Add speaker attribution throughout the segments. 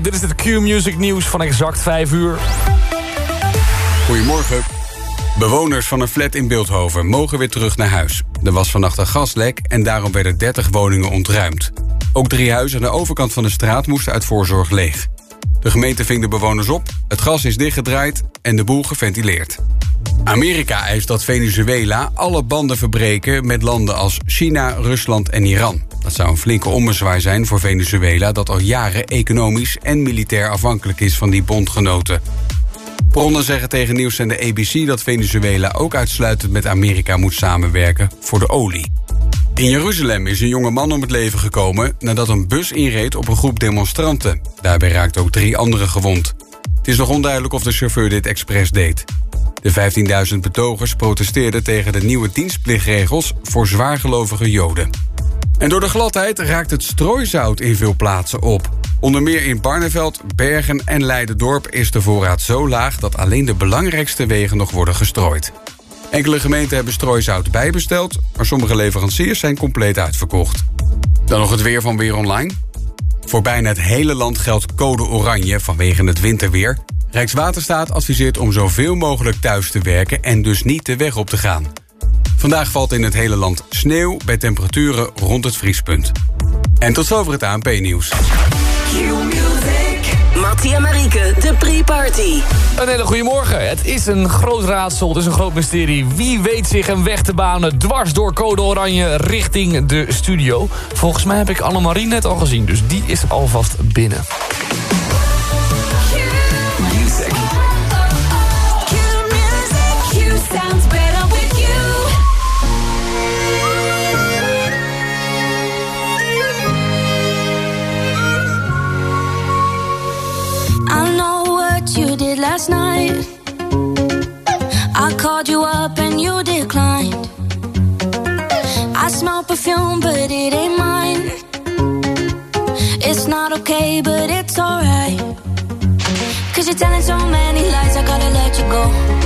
Speaker 1: Dit is het Q-Music nieuws van exact 5 uur.
Speaker 2: Goedemorgen. Bewoners van een flat in Beeldhoven mogen weer terug naar huis. Er was vannacht een gaslek en daarom werden 30 woningen ontruimd. Ook drie huizen aan de overkant van de straat moesten uit voorzorg leeg. De gemeente ving de bewoners op, het gas is dichtgedraaid en de boel geventileerd. Amerika eist dat Venezuela alle banden verbreken met landen als China, Rusland en Iran. Dat zou een flinke ommezwaai zijn voor Venezuela dat al jaren economisch en militair afhankelijk is van die bondgenoten. Bronnen zeggen tegen nieuwszender ABC dat Venezuela ook uitsluitend met Amerika moet samenwerken voor de olie. In Jeruzalem is een jonge man om het leven gekomen nadat een bus inreed op een groep demonstranten. Daarbij raakten ook drie anderen gewond. Het is nog onduidelijk of de chauffeur dit expres deed. De 15.000 betogers protesteerden tegen de nieuwe dienstplichtregels voor zwaargelovige Joden. En door de gladheid raakt het strooizout in veel plaatsen op. Onder meer in Barneveld, Bergen en Leidendorp is de voorraad zo laag dat alleen de belangrijkste wegen nog worden gestrooid. Enkele gemeenten hebben strooizout bijbesteld, maar sommige leveranciers zijn compleet uitverkocht. Dan nog het weer van Weer Online. Voor bijna het hele land geldt code oranje vanwege het winterweer. Rijkswaterstaat adviseert om zoveel mogelijk thuis te werken en dus niet de weg op te gaan. Vandaag valt in het hele land sneeuw bij temperaturen rond het vriespunt. En tot zover het ANP-nieuws.
Speaker 3: Mattie en Marieke, de pre-party.
Speaker 1: Een hele goede morgen. Het is een groot raadsel, het is een groot mysterie. Wie weet zich een weg te banen dwars door code oranje richting de studio? Volgens mij heb ik Annemarie net al gezien, dus die is alvast binnen.
Speaker 4: Last night. I called you up and you declined. I smell perfume, but it ain't mine. It's not okay, but it's alright. Cause you're telling so many lies, I gotta let you go.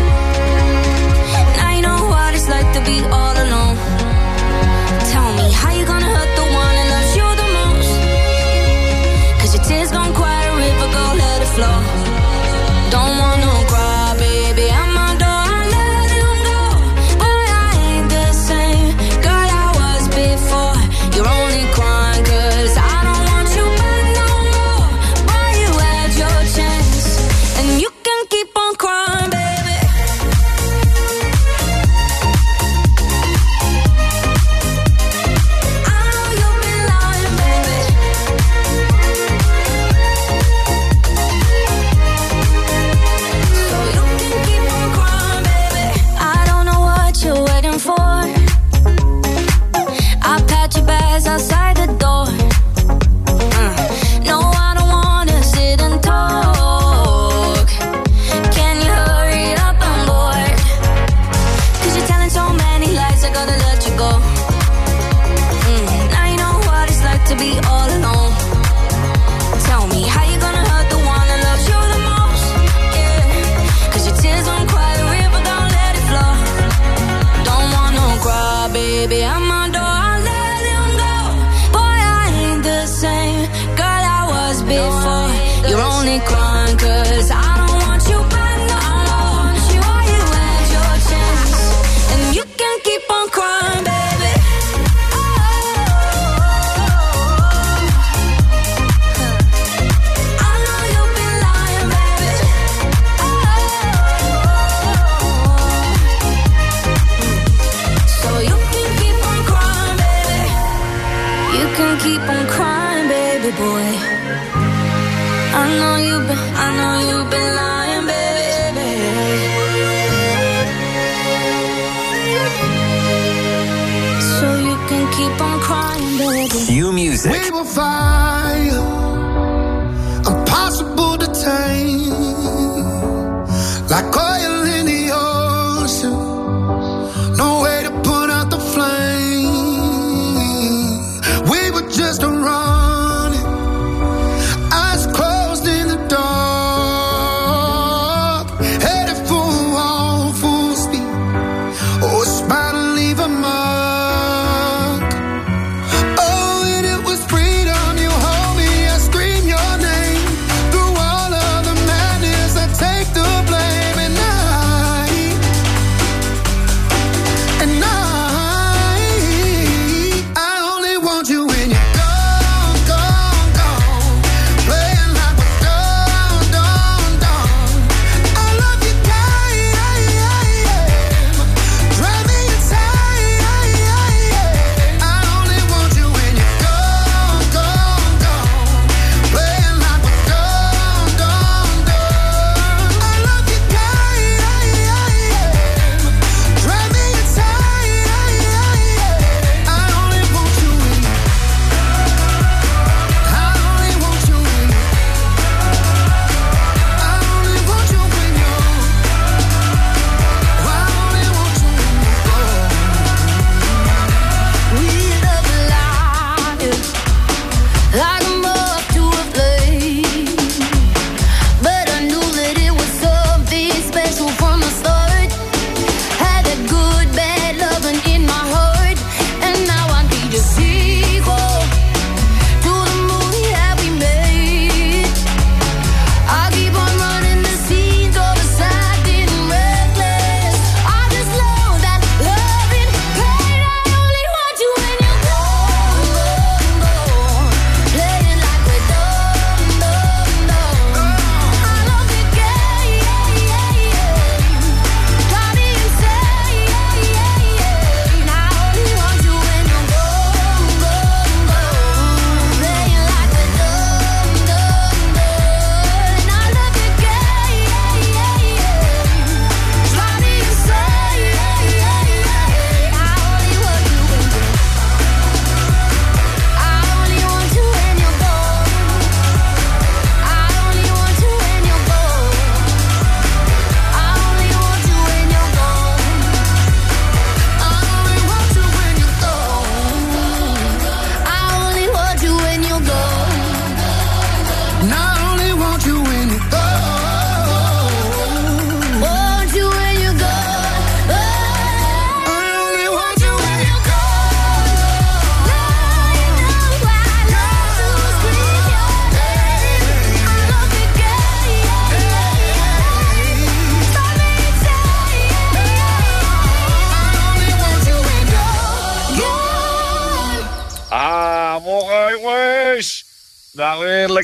Speaker 4: I call you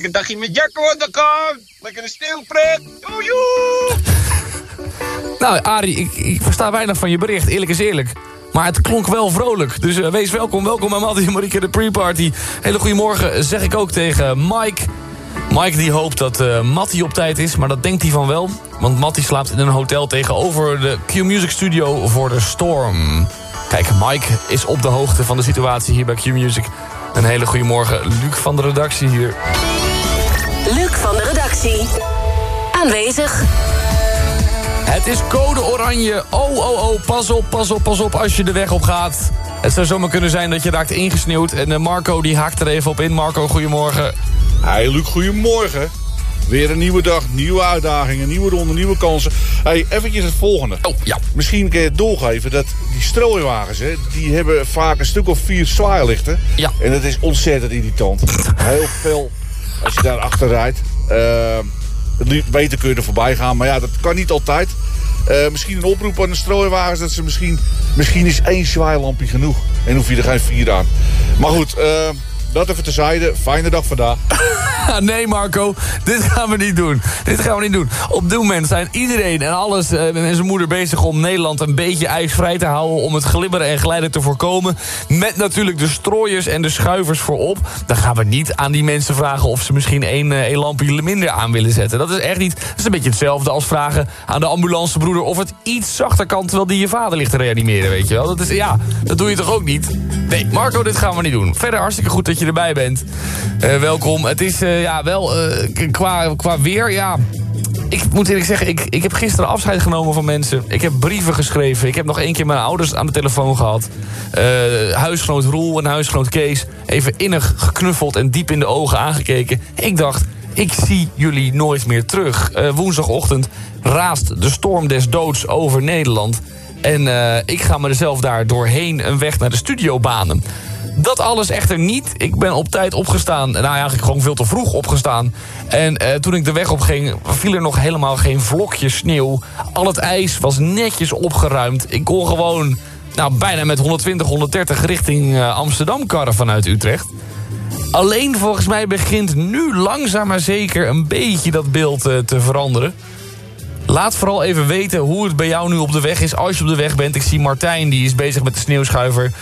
Speaker 5: lekker dagje met Jacco aan de. Lekker een stilpret. Joejoe.
Speaker 1: Nou, Arie, ik, ik versta weinig van je bericht, eerlijk is eerlijk. Maar het klonk wel vrolijk. Dus uh, wees welkom. Welkom bij Mattie en Marieke, de pre-party. Hele goedemorgen zeg ik ook tegen Mike. Mike die hoopt dat uh, Mattie op tijd is, maar dat denkt hij van wel. Want Mattie slaapt in een hotel tegenover de Q-Music Studio voor de Storm. Kijk, Mike is op de hoogte van de situatie hier bij Q-Music. Een hele goede morgen. Luc van de redactie hier.
Speaker 3: Luc van de redactie. Aanwezig.
Speaker 1: Het is code oranje. Oh, oh, oh, pas op, pas op, pas op als je de weg op gaat. Het zou zomaar kunnen zijn dat je raakt ingesneeuwd. En uh, Marco die haakt er even op in. Marco, goedemorgen.
Speaker 6: Hey Luc, goedemorgen. Weer een nieuwe dag, nieuwe uitdagingen, nieuwe ronde, nieuwe kansen. Hey, eventjes het volgende.
Speaker 1: Oh, ja.
Speaker 6: Misschien kun je het doorgeven dat die strooiwagens, hè, die hebben vaak een stuk of vier zwaailichten.
Speaker 1: Ja.
Speaker 6: En dat is ontzettend irritant. Heel veel als je daar achter rijdt. Uh, beter kun je er voorbij gaan, maar ja, dat kan niet altijd. Uh, misschien een oproep aan de strooiwagens dat ze misschien... Misschien is één zwaailampje genoeg. En hoef je er geen vier aan. Maar goed, uh, dat even tezijde. Fijne dag vandaag.
Speaker 1: nee Marco, dit gaan we niet doen. Dit gaan we niet doen. Op dit moment zijn iedereen en alles uh, en zijn moeder bezig om Nederland een beetje ijsvrij te houden... om het glibberen en glijden te voorkomen. Met natuurlijk de strooiers en de schuivers voorop. Dan gaan we niet aan die mensen vragen of ze misschien één, één lampje minder aan willen zetten. Dat is echt niet... Dat is een beetje hetzelfde als vragen aan de ambulancebroeder... of het iets zachter kan terwijl die je vader ligt te reanimeren, weet je wel. Dat is, ja, dat doe je toch ook niet? Nee, Marco, dit gaan we niet doen. Verder hartstikke goed dat je erbij bent. Uh, welkom. Het is uh, ja, wel uh, qua, qua weer, ja... Ik moet eerlijk zeggen, ik, ik heb gisteren afscheid genomen van mensen. Ik heb brieven geschreven. Ik heb nog één keer mijn ouders aan de telefoon gehad. huisgenoot Roel en huisgenoot Kees. Even innig geknuffeld en diep in de ogen aangekeken. Ik dacht, ik zie jullie nooit meer terug. woensdagochtend raast de storm des doods over Nederland. En ik ga mezelf daar doorheen een weg naar de studio banen. Dat alles echter niet. Ik ben op tijd opgestaan. Nou ja, eigenlijk gewoon veel te vroeg opgestaan. En uh, toen ik de weg op ging, viel er nog helemaal geen vlokje sneeuw. Al het ijs was netjes opgeruimd. Ik kon gewoon nou, bijna met 120, 130 richting uh, Amsterdam karren vanuit Utrecht. Alleen volgens mij begint nu langzaam maar zeker een beetje dat beeld uh, te veranderen. Laat vooral even weten hoe het bij jou nu op de weg is als je op de weg bent. Ik zie Martijn, die is bezig met de sneeuwschuiver.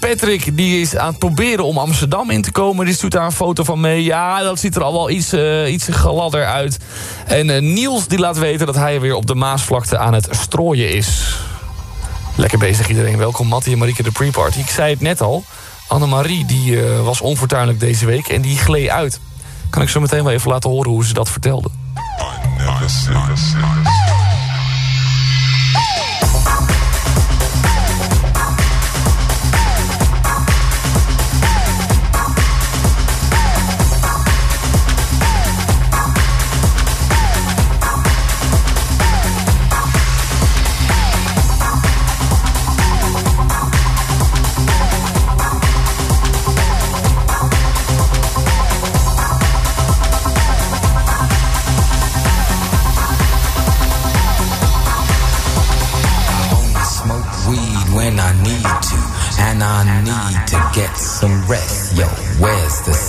Speaker 1: Patrick die is aan het proberen om Amsterdam in te komen. Die stuurt daar een foto van mee. Ja, dat ziet er al wel iets, uh, iets gladder uit. En uh, Niels die laat weten dat hij weer op de Maasvlakte aan het strooien is. Lekker bezig iedereen. Welkom Mattie en Marieke de pre-party. Ik zei het net al. Annemarie die uh, was onfortuinlijk deze week en die gleed uit. Kan ik zo meteen wel even laten horen hoe ze dat vertelde.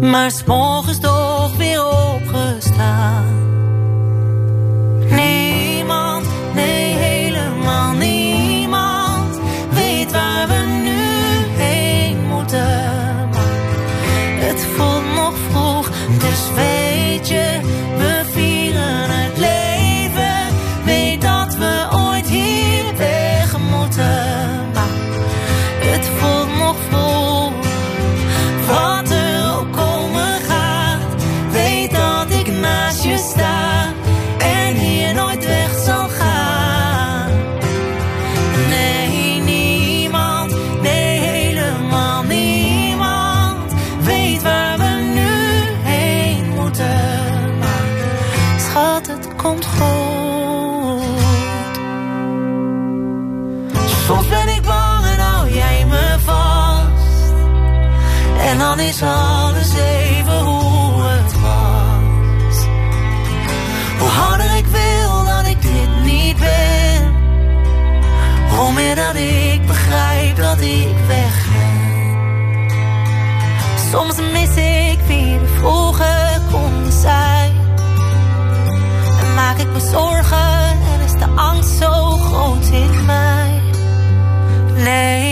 Speaker 7: maar s'morgens toch weer opgestaan. Niemand, nee helemaal niemand, weet waar we nu heen moeten. Het voelt nog vroeg, dus weet je, Alles even hoe het was. Hoe harder ik wil dat ik dit niet ben, hoe meer dat ik begrijp dat ik weg. Soms mis ik wie we vroeger konden zijn. En maak ik me zorgen en is de angst zo groot in mij. Nee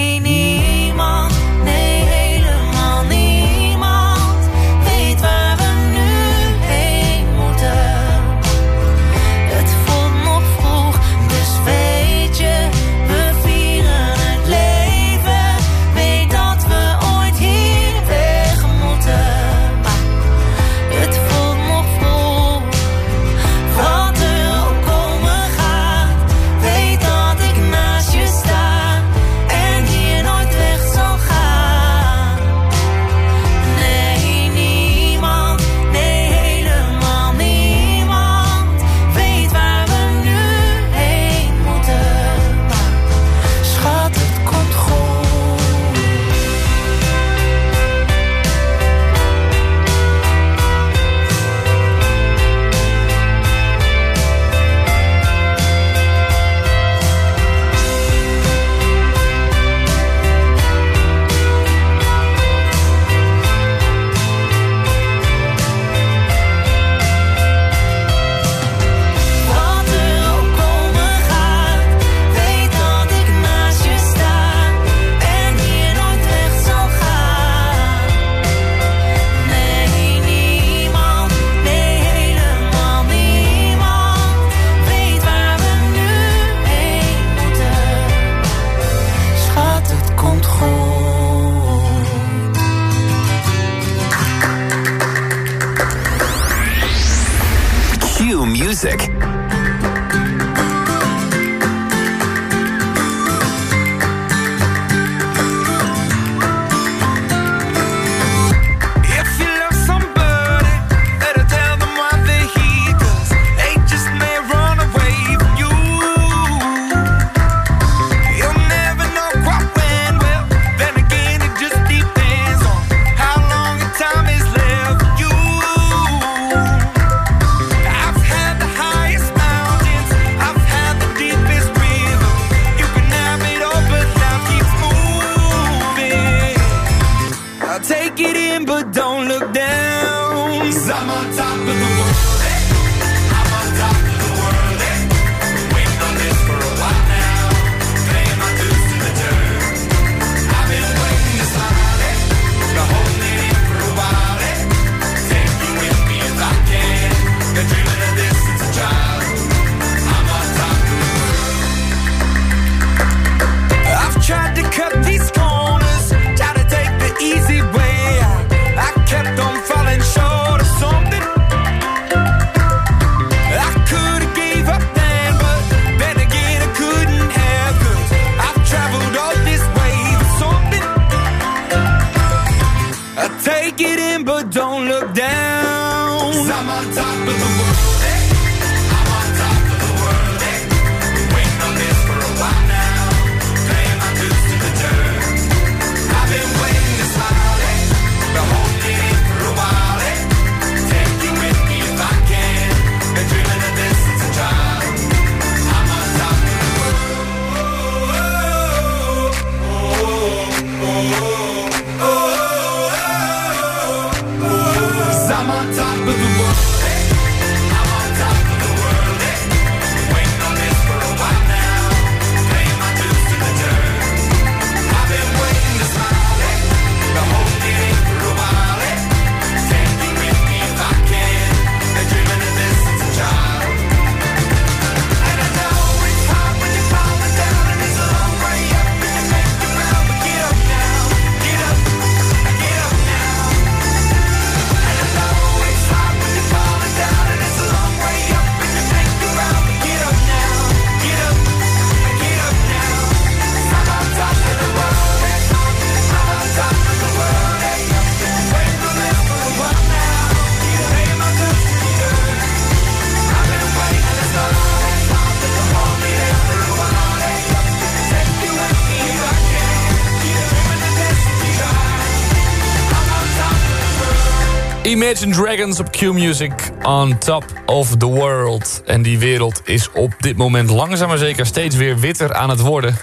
Speaker 1: Imagine Dragons op Q-Music on top of the world. En die wereld is op dit moment langzaam maar zeker steeds weer witter aan het worden.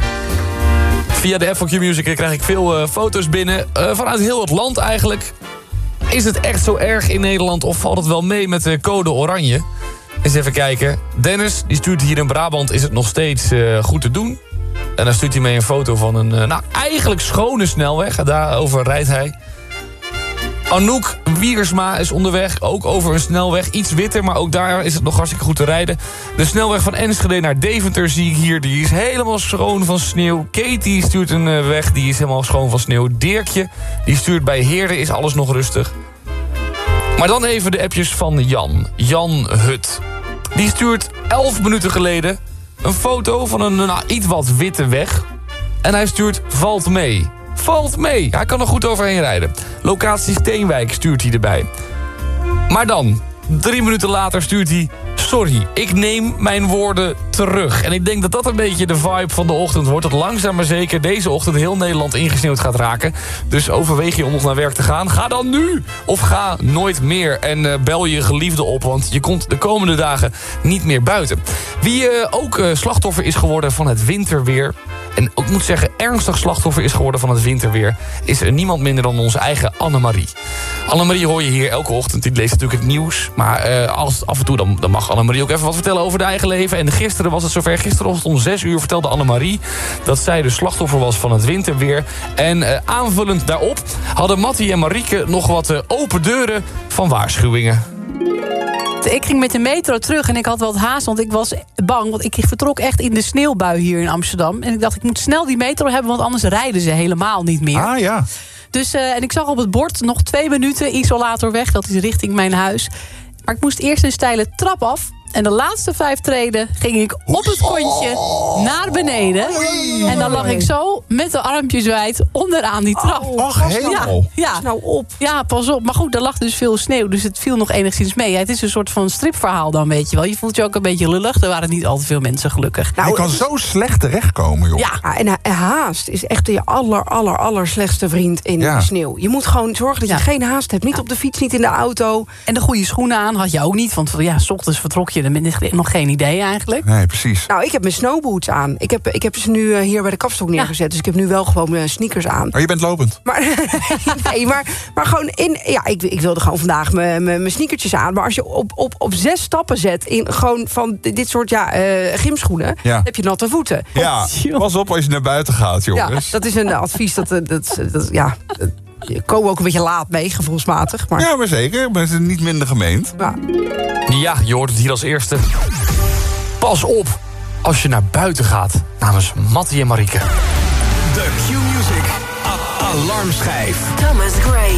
Speaker 1: Via de app Q-Music krijg ik veel eh, foto's binnen. eh, vanuit heel het land eigenlijk. Is het echt zo erg in Nederland of valt het wel mee met de code oranje? Eens even kijken. Dennis die stuurt hier in Brabant is het nog steeds eh, goed te doen. En dan stuurt hij mee een foto van een nou, eigenlijk schone snelweg. Daarover rijdt hij. Anouk Wiersma is onderweg, ook over een snelweg. Iets witter, maar ook daar is het nog hartstikke goed te rijden. De snelweg van Enschede naar Deventer zie ik hier. Die is helemaal schoon van sneeuw. Katie stuurt een eh, weg, die is helemaal schoon van sneeuw. Dirkje, die stuurt bij Heerden, is alles nog rustig. Maar dan even de appjes van Jan. Jan Hut. Die stuurt 11 minuten geleden een foto van een nou, iets wat witte weg. En hij stuurt valt mee. Valt mee. Hij kan er goed overheen rijden. Locatie Steenwijk stuurt hij erbij. Maar dan, drie minuten later stuurt hij... Sorry, ik neem mijn woorden terug. En ik denk dat dat een beetje de vibe van de ochtend wordt. Dat langzaam maar zeker deze ochtend heel Nederland ingesneeuwd gaat raken. Dus overweeg je om nog naar werk te gaan? Ga dan nu! Of ga nooit meer en eh, bel je geliefde op. Want je komt de komende dagen niet meer buiten. Wie eh, ook eh, slachtoffer is geworden van het winterweer... en ook moet zeggen ernstig slachtoffer is geworden van het winterweer... is er niemand minder dan onze eigen Annemarie. Annemarie hoor je hier elke ochtend. Die leest natuurlijk het nieuws. Maar als, af en toe dan, dan mag Annemarie ook even wat vertellen over haar eigen leven. En gisteren was het zover. Gisterochtend om 6 uur vertelde Annemarie... dat zij de slachtoffer was van het winterweer. En eh, aanvullend daarop hadden Mattie en Marieke nog wat eh, open deuren van waarschuwingen.
Speaker 8: Ik ging met de metro terug en ik had wat haast, want ik was bang. Want ik vertrok echt in de sneeuwbui hier in Amsterdam. En ik dacht, ik moet snel die metro hebben, want anders rijden ze helemaal niet meer.
Speaker 9: Ah ja.
Speaker 8: Dus, eh, en ik zag op het bord nog twee minuten isolator weg. Dat is richting mijn huis. Maar ik moest eerst een steile trap af. En de laatste vijf treden ging ik op het kontje naar beneden. En dan lag ik zo met de armpjes wijd onderaan die trap.
Speaker 9: Och, helemaal.
Speaker 8: Ja, ja.
Speaker 10: nou op.
Speaker 8: Ja, pas op. Maar goed, er lag dus veel sneeuw. Dus het viel nog enigszins mee. Ja, het is een soort van stripverhaal dan, weet je wel. Je voelt je ook een beetje lullig. Er waren niet al te veel mensen gelukkig.
Speaker 9: je kan zo slecht terechtkomen, joh.
Speaker 8: Ja.
Speaker 10: Ja, en ha- haast is echt je aller, aller, aller slechtste vriend in
Speaker 9: Ja.
Speaker 10: de sneeuw. Je moet gewoon zorgen dat je
Speaker 8: Ja.
Speaker 10: geen haast hebt. Niet op de fiets, niet in de auto.
Speaker 8: En de goede schoenen aan had je ook niet. Want ja, s ochtends vertrok je. Nog geen idee eigenlijk.
Speaker 9: Nee, precies.
Speaker 10: Nou, ik heb mijn snowboots aan. Ik heb, ik heb ze nu eh, hier bij de kapstok neergezet. Dus ik heb nu wel gewoon mijn sneakers aan.
Speaker 9: Maar je bent lopend.
Speaker 10: Maar, nee, maar, maar gewoon in. Ja, ik, ik wilde gewoon vandaag mijn, mijn, mijn sneakertjes aan. Maar als je op, op, op zes stappen zet in gewoon van dit soort ja, eh, gymschoenen,
Speaker 9: Ja.
Speaker 10: heb je natte voeten.
Speaker 9: Ja, pas op als je naar buiten gaat,
Speaker 10: Ja,
Speaker 9: jongens.
Speaker 10: dat is een advies. Dat, eh, dat, dat, ja, dat- je komen ook een beetje laat mee, gevoelsmatig. Maar,
Speaker 9: Ja, maar zeker. Maar is niet minder gemeend.
Speaker 10: ja.
Speaker 1: Ja, je hoort het hier als eerste. Pas op als je naar buiten gaat. Namens Mattie en Marieke.
Speaker 11: De Q-Music alarmschijf.
Speaker 3: Thomas Gray.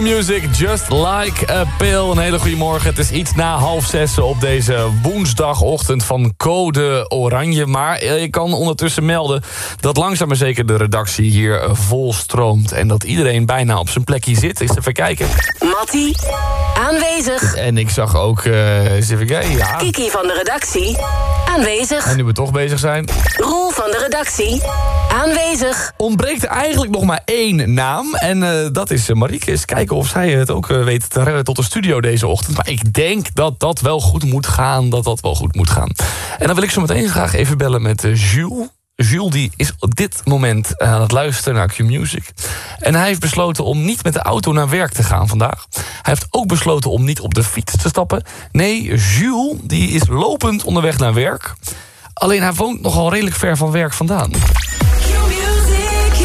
Speaker 11: Q-Music,
Speaker 4: Just Like a Pill.
Speaker 1: Een hele goede morgen. Het is iets na half zes op deze woensdagochtend van Code Oranje. Maar eh, ik kan ondertussen melden dat langzaam maar zeker de redactie hier eh, vol stroomt. En dat iedereen bijna op zijn plekje zit. Eens even kijken.
Speaker 3: Mattie, aanwezig.
Speaker 1: En ik zag ook, eh eens even kijken, ja.
Speaker 3: Kiki van de redactie, aanwezig.
Speaker 1: En nu we toch bezig zijn.
Speaker 3: Roel van de redactie, aanwezig.
Speaker 1: Ontbreekt er eigenlijk nog maar één naam. En dat is Marieke. Eens kijken of zij het ook eh, weet te redden tot de studio deze ochtend. Maar ik denk dat dat wel goed moet gaan. Dat dat wel goed moet gaan. En dan wil ik zo meteen graag even bellen met eh, Jules. Jules die is op dit moment aan het luisteren naar Q-Music. En hij heeft besloten om niet met de auto naar werk te gaan vandaag. Hij heeft ook besloten om niet op de fiets te stappen. Nee, Jules die is lopend onderweg naar werk. Alleen hij woont nogal redelijk ver van werk vandaan.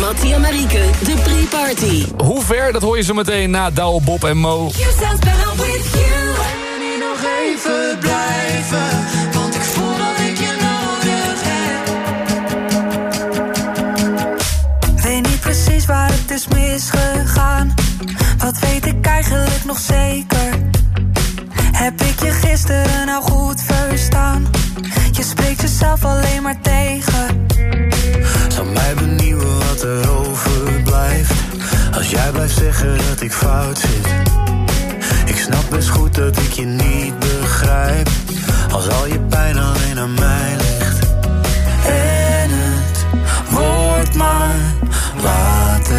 Speaker 3: Mattie en Marieke, de pre-party.
Speaker 1: Hoe ver, dat hoor je zo meteen na Douwe, Bob en Mo.
Speaker 7: You sounds better with you. Niet nog even blijven? Want ik voel dat ik je nodig heb.
Speaker 12: Weet niet precies waar het is misgegaan. Wat weet ik eigenlijk nog zeker? Heb ik je gisteren nou goed verstaan? Je spreekt jezelf alleen maar tegen.
Speaker 13: Zou mij benieuwen wat er overblijft.
Speaker 4: Als jij blijft zeggen dat ik fout zit. Ik snap best goed dat ik je niet begrijp. Als al je pijn alleen aan mij ligt. En het wordt maar later.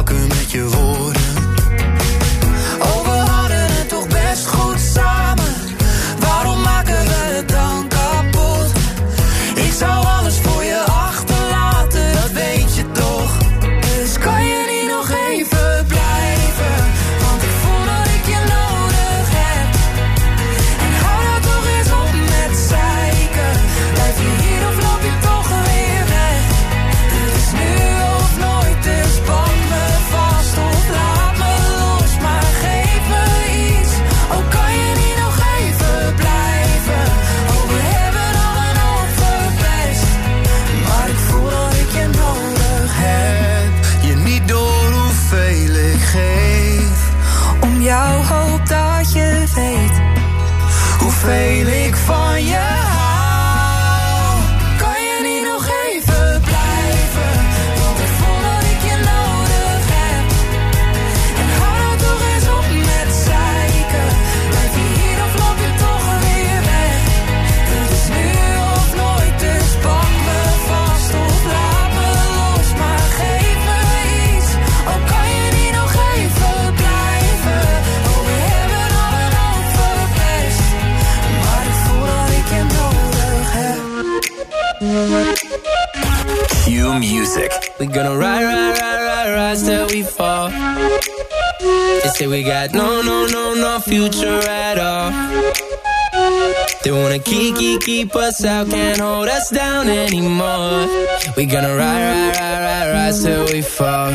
Speaker 4: wakker met je woorden
Speaker 14: jou, hoop dat je weet hoeveel ik van je
Speaker 15: new music.
Speaker 16: We're gonna ride, ride, ride, ride, ride till we fall. They say we got no, no, no, no future at all. They wanna keep, keep, keep us out, can't hold us down anymore. We're gonna ride, ride, ride, ride, ride till we fall.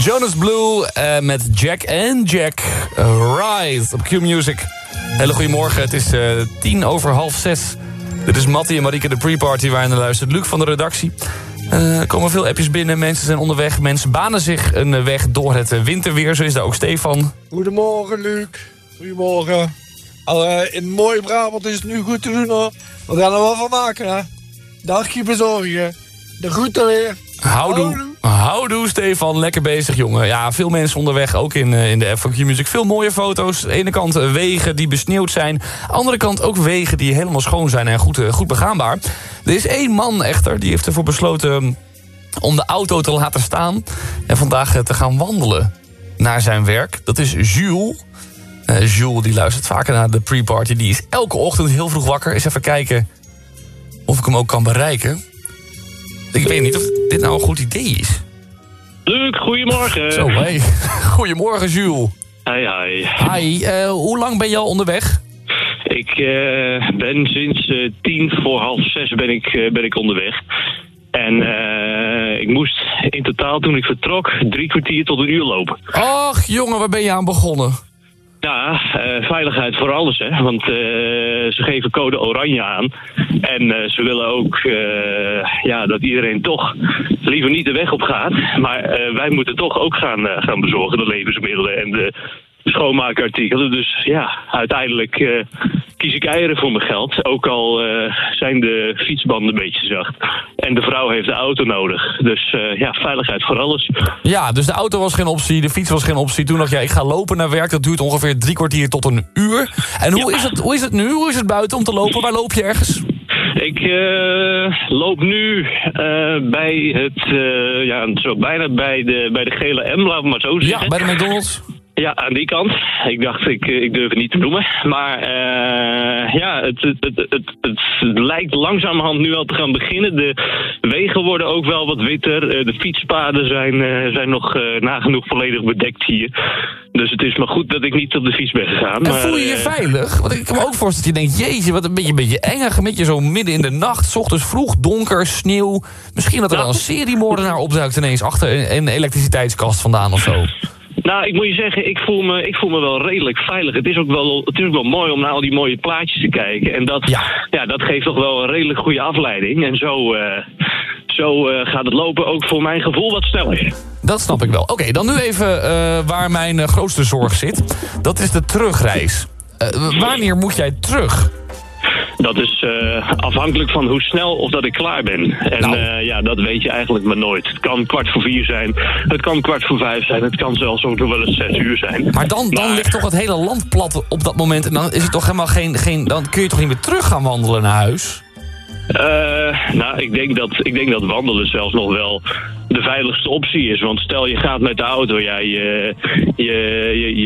Speaker 1: Jonas Blue eh, met Jack en Jack. Rise op Q-Music. Hele goedemorgen, het is eh, tien over half zes. Dit is Mattie en Marieke de pre-party waar je naar luistert. Luc van de redactie. Eh, er komen veel appjes binnen, mensen zijn onderweg. Mensen banen zich een weg door het winterweer. Zo is daar ook Stefan.
Speaker 17: Goedemorgen, Luc. Goedemorgen. In mooie Brabant is het nu goed te doen, hoor. We gaan er wel van maken, hè. Dagje bezorgen. De groeten weer.
Speaker 1: Houdoe. Houdoe, Stefan. Lekker bezig, jongen. Ja, veel mensen onderweg, ook in, eh, in de app van Q-Music. Veel mooie foto's. Aan de ene kant eh, wegen die besneeuwd zijn. Aan de andere kant ook wegen die helemaal schoon zijn en goed, eh, goed begaanbaar. Er is één man echter, die heeft ervoor besloten mm, om de auto te laten staan... en vandaag te gaan wandelen naar zijn werk. Dat is Jules. Jules die luistert vaker naar de pre-party. Die is elke ochtend heel vroeg wakker. Eens even kijken of ik hem ook kan bereiken. Ik weet niet of dit nou een goed idee is.
Speaker 18: Luc, goedemorgen.
Speaker 1: Zo, hé. Goedemorgen, Jules.
Speaker 18: Hi, hi.
Speaker 1: Hi, eh, hoe lang ben je al onderweg?
Speaker 18: Ik eh, ben sinds eh, tien voor half zes ben ik, ben ik onderweg. En ik moest in totaal toen ik vertrok drie kwartier tot een uur lopen.
Speaker 1: Ach, jongen, waar ben je aan begonnen?
Speaker 18: Ja, eh, veiligheid voor alles, hè. Want eh, ze geven code oranje aan. En eh, ze willen ook ja, dat iedereen toch liever niet de weg op gaat. Maar wij moeten toch ook gaan, gaan bezorgen, de levensmiddelen en de schoonmaakartikelen. Dus ja, uiteindelijk eh, kies ik eieren voor mijn geld. Ook al eh, zijn de fietsbanden een beetje zacht. En de vrouw heeft de auto nodig. Dus eh, ja, veiligheid voor alles.
Speaker 1: Ja, dus de auto was geen optie, de fiets was geen optie. Toen dacht jij, ik ga lopen naar werk. Dat duurt ongeveer drie kwartier tot een uur. En hoe, is, het, hoe is het nu? Hoe is het buiten om te lopen? Waar loop je ergens?
Speaker 18: Ik loop nu bij het, ja, zo bijna bij de, bij de gele M, laten we maar zo zeggen.
Speaker 1: Ja, bij de McDonald's.
Speaker 18: Ja, aan die kant. Ik dacht, ik, ik durf het niet te noemen. Maar eh, ja, het, het, het, het, lijkt langzamerhand nu al te gaan beginnen. De wegen worden ook wel wat witter. Eh, de fietspaden zijn, eh, zijn nog nagenoeg volledig bedekt hier. Dus het is maar goed dat ik niet op de fiets ben gegaan.
Speaker 1: En
Speaker 18: maar,
Speaker 1: voel je je veilig? Want ik kan me ook voorstellen dat je denkt... jeetje, wat een beetje, een beetje eng. Een beetje zo midden in de nacht. 's ochtends vroeg, donker, sneeuw. Misschien dat er wel een seriemoordenaar opduikt ineens... achter een, een elektriciteitskast vandaan of zo.
Speaker 18: Nou, ik moet je zeggen, ik voel me, ik voel me wel redelijk veilig. Het is, ook wel, het is ook wel mooi om naar al die mooie plaatjes te kijken. En dat, ja. dat geeft toch wel een redelijk goede afleiding. En zo, eh, zo eh, gaat het lopen ook voor mijn gevoel wat sneller.
Speaker 1: Dat snap ik wel. Oké, dan nu even eh, waar mijn grootste zorg zit. Dat is de terugreis. Wanneer moet jij terug?
Speaker 18: Dat is eh, afhankelijk van hoe snel of dat ik klaar ben. En
Speaker 1: Nou.
Speaker 18: eh, ja, dat weet je eigenlijk maar nooit. Het kan kwart voor vier zijn, het kan kwart voor vijf zijn, het kan zelfs ook nog wel eens zes uur zijn.
Speaker 1: Maar dan, dan ligt toch het hele land plat op dat moment. En dan is het toch helemaal geen, geen. Dan kun je toch niet meer terug gaan wandelen naar huis?
Speaker 18: Eh, nou, ik denk, dat, ik denk dat wandelen zelfs nog wel de veiligste optie is. Want stel je gaat met de auto, ja, je, je, je,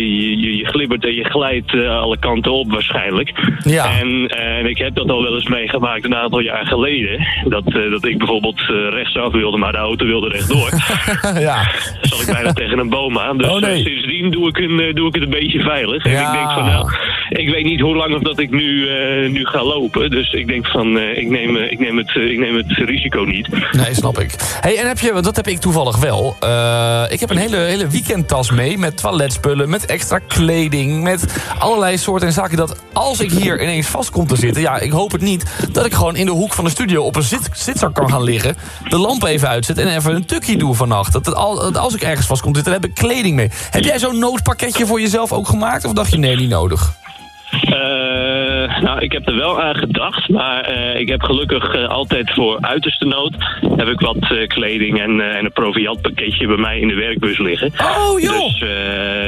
Speaker 18: je, je, glibbert en je glijdt eh, alle kanten op waarschijnlijk.
Speaker 1: Ja.
Speaker 18: En, en ik heb dat al wel eens meegemaakt een aantal jaar geleden. Dat, eh, dat ik bijvoorbeeld rechtsaf wilde, maar de auto wilde rechtdoor.
Speaker 1: ja.
Speaker 18: zat ik bijna tegen een boom aan. Dus
Speaker 1: Oh, nee.
Speaker 18: sindsdien doe ik, een, doe ik het een beetje veilig. En
Speaker 1: Ja.
Speaker 18: ik denk van nou, ik weet niet hoe lang of dat ik nu, nu ga lopen. Dus ik denk van, ik, neem, eh, ik, neem het, eh, ik neem het risico niet.
Speaker 1: Nee, snap ik. Hey, en heb je, want dat heb ik toevallig wel. Eh, ik heb een hele, hele weekendtas mee met toiletspullen, met extra kleding, met allerlei soorten en zaken. Dat als ik hier ineens vast kom te zitten, ja, ik hoop het niet, dat ik gewoon in de hoek van de studio op een zit, zitzak kan gaan liggen, de lamp even uitzet en even een tukkie doe vannacht. Dat, als ik ergens vast kom te zitten, dan heb ik kleding mee. Heb jij zo'n noodpakketje voor jezelf ook gemaakt? Of dacht je, nee, niet nodig?
Speaker 18: Eh, nou, ik heb er wel aan gedacht, maar eh, ik heb gelukkig eh, altijd voor uiterste nood heb ik wat kleding en, en een proviantpakketje bij mij in de werkbus liggen.
Speaker 1: Oh joh!
Speaker 18: Dus,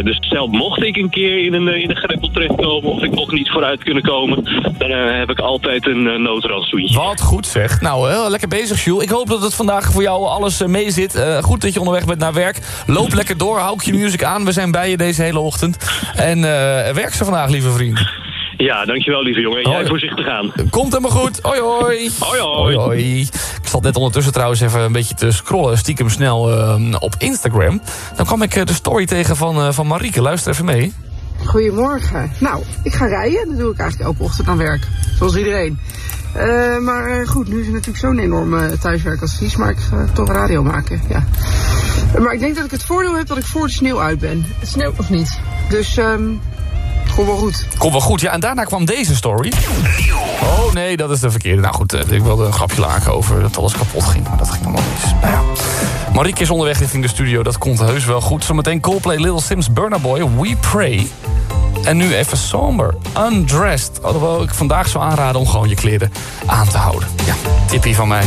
Speaker 18: dus stel mocht ik een keer in een, in een greppel terechtkomen of ik mocht niet vooruit kunnen komen, dan heb ik altijd een uh.
Speaker 1: Wat goed zeg. Nou, lekker bezig, Jules. Ik hoop dat het vandaag voor jou alles mee zit. Goed dat je onderweg bent naar werk. Loop lekker door, hou je muziek aan. We zijn bij je deze hele ochtend. En werk ze vandaag, lieve vriend.
Speaker 18: Ja, dankjewel lieve jongen. Jij voorzichtig aan.
Speaker 1: Komt helemaal goed. Hoi hoi.
Speaker 18: Hoi
Speaker 1: hoi. Ik zat net ondertussen trouwens even een beetje te scrollen, stiekem snel eh, op Instagram. Dan kwam ik eh, de story tegen van, uh, van Marieke. Luister even mee.
Speaker 19: Goedemorgen. Nou, ik ga rijden. Dat doe ik eigenlijk elke ochtend aan werk. Zoals iedereen. Maar goed, nu is het natuurlijk zo'n enorme thuiswerkadvies. Maar ik ga toch radio maken. Ja.
Speaker 10: Maar ik denk dat ik het voordeel heb dat ik voor de sneeuw uit ben. Het sneeuwt nog niet. Dus um, Kom wel goed.
Speaker 20: Kom wel goed, ja. En daarna kwam deze story. Oh nee, dat is de verkeerde. Nou goed, eh, ik wilde een grapje laken over dat alles kapot ging. Maar dat ging allemaal niet. Nou ja. Marieke is onderweg richting de studio. Dat komt heus wel goed. Zometeen Coldplay, Little Sims, Burna Boy, We Pray. En nu even somber. Undressed. Alhoewel ik vandaag zou aanraden om gewoon je kleren aan te houden. Ja, tipje van mij.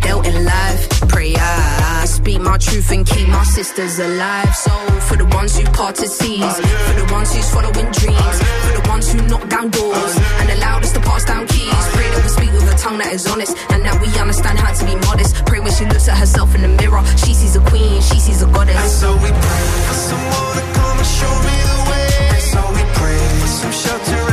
Speaker 21: dealt in life. Pray I, speak my truth and keep my sisters alive. So for the ones who parted seas, oh, yeah. for the ones who's following dreams, oh, yeah. for the ones who knock down doors oh, yeah. and allowed us to pass down keys. Oh, pray that we speak with a tongue that is honest and that we understand how to be modest. Pray when she looks at herself in the mirror, she sees a queen, she sees a goddess.
Speaker 22: And so we pray for someone to come and show me the way. And so we pray for some shelter.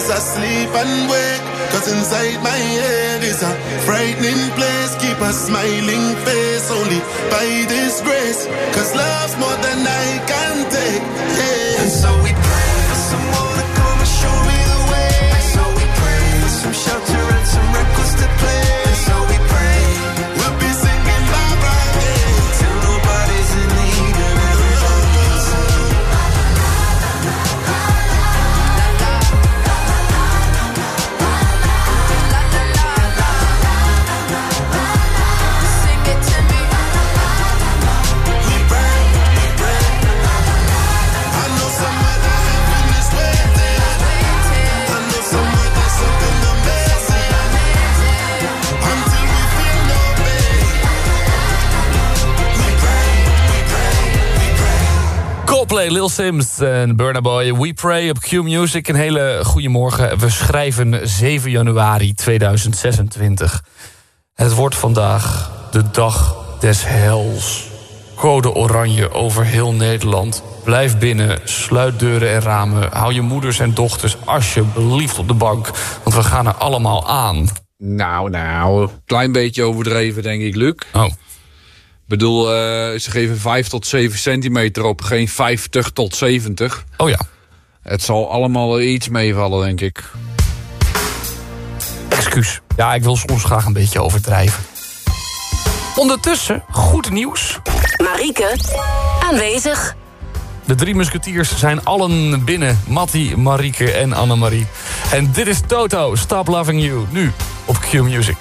Speaker 22: Sleep and wake. Cause inside my head is a frightening place. Keep a smiling face only by this grace. Cause love's more than I can take. Yeah. And so we pray for someone to come and show me the way. And so we pray for some shelter and some records to play.
Speaker 1: Coldplay, Lil Sims en Burna Boy. We Pray op Q Music. Een hele goede morgen. We schrijven 7 januari 2026. Het wordt vandaag de dag des hels. Code oranje over heel Nederland. Blijf binnen, sluit deuren en ramen. Hou je moeders en dochters alsjeblieft op de bank. Want we gaan er allemaal aan.
Speaker 23: Nou, nou, klein beetje overdreven, denk ik, Luc.
Speaker 1: Oh.
Speaker 23: Ik bedoel, eh, ze geven 5 tot 7 centimeter op, geen 50 tot 70.
Speaker 1: Oh ja.
Speaker 23: Het zal allemaal iets meevallen, denk ik.
Speaker 1: Excuus. Ja, ik wil soms graag een beetje overdrijven. Ondertussen, goed nieuws.
Speaker 3: Marieke, aanwezig.
Speaker 1: De drie musketiers zijn allen binnen. Matti, Marieke en Annemarie. En dit is Toto, Stop Loving You. Nu op Q Music.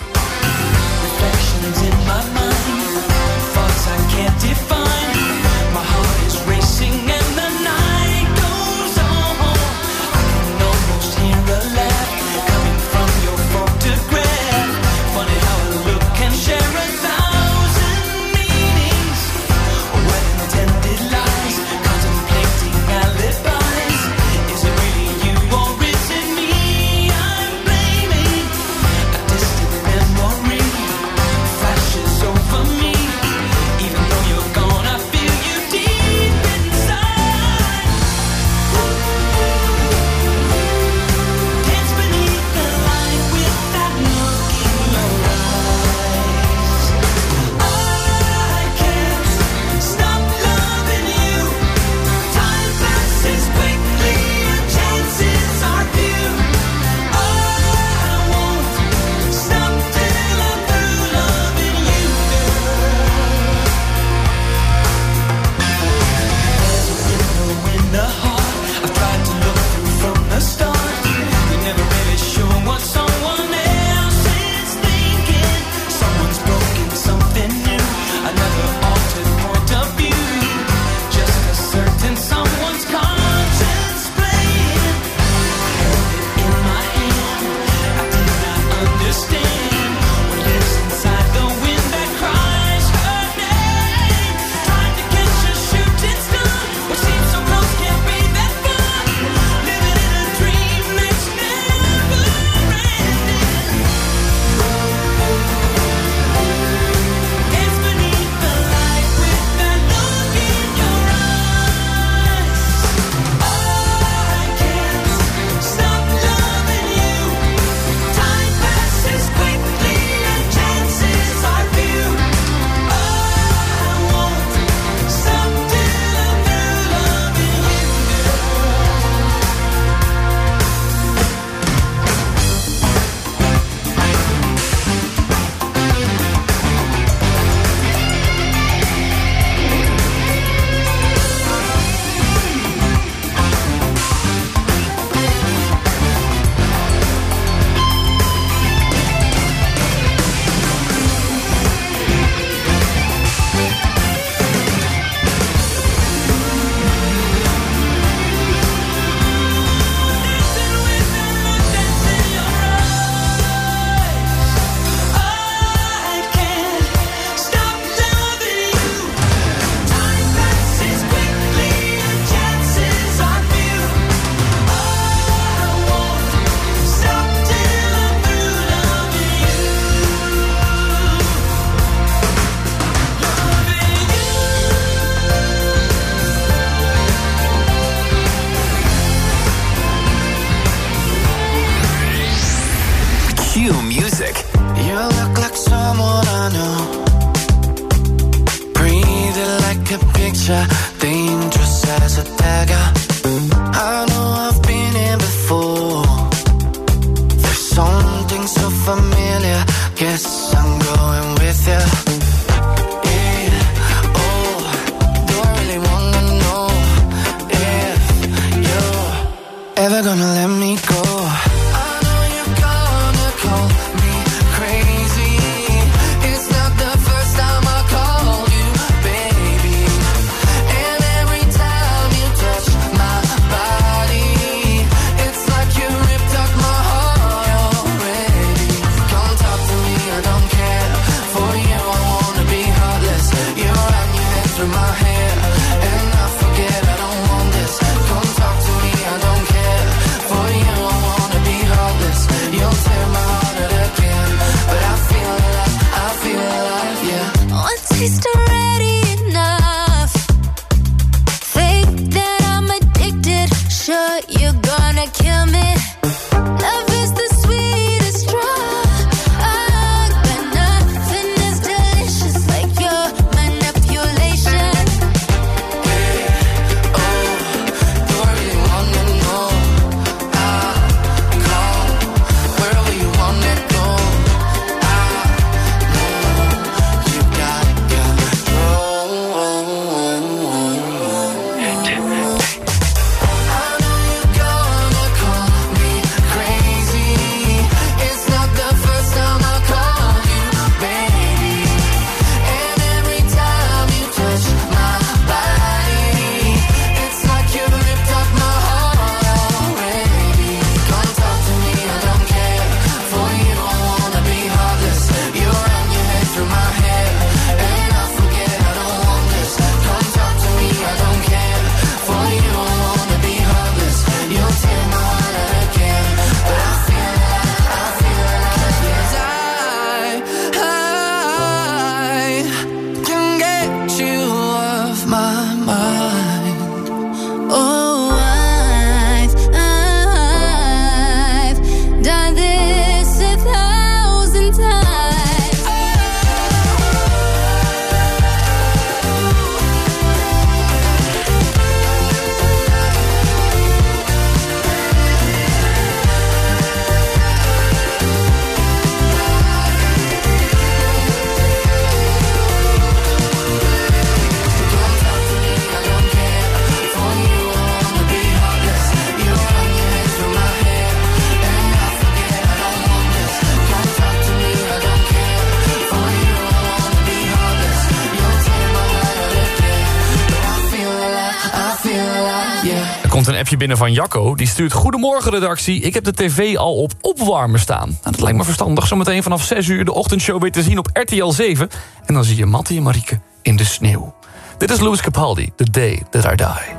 Speaker 1: Binnen van Jacco. Die stuurt Goedemorgen redactie. Ik heb de tv al op opwarmen staan. Nou, dat lijkt me verstandig. Zometeen vanaf 6 uur de ochtendshow weer te zien op RTL 7. En dan zie je Mattie en Marieke in de sneeuw. Dit is Louis Capaldi, The Day That I Die.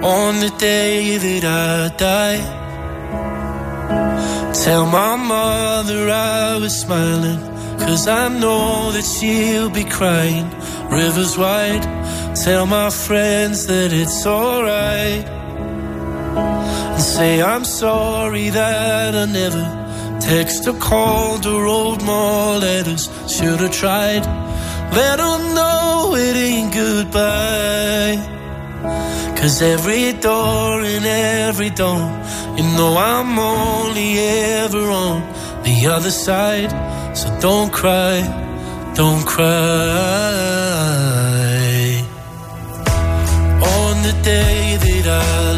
Speaker 24: On the day that I die, tell my mother I was smiling. Cause I know that she'll be crying. Rivers wide, tell my friends that it's alright. Say I'm sorry that I never text or called or wrote more letters. Should have tried. Let 'em know it ain't goodbye. Cause every door and every dawn, you know I'm only ever on the other side. So don't cry, don't cry. On the day that I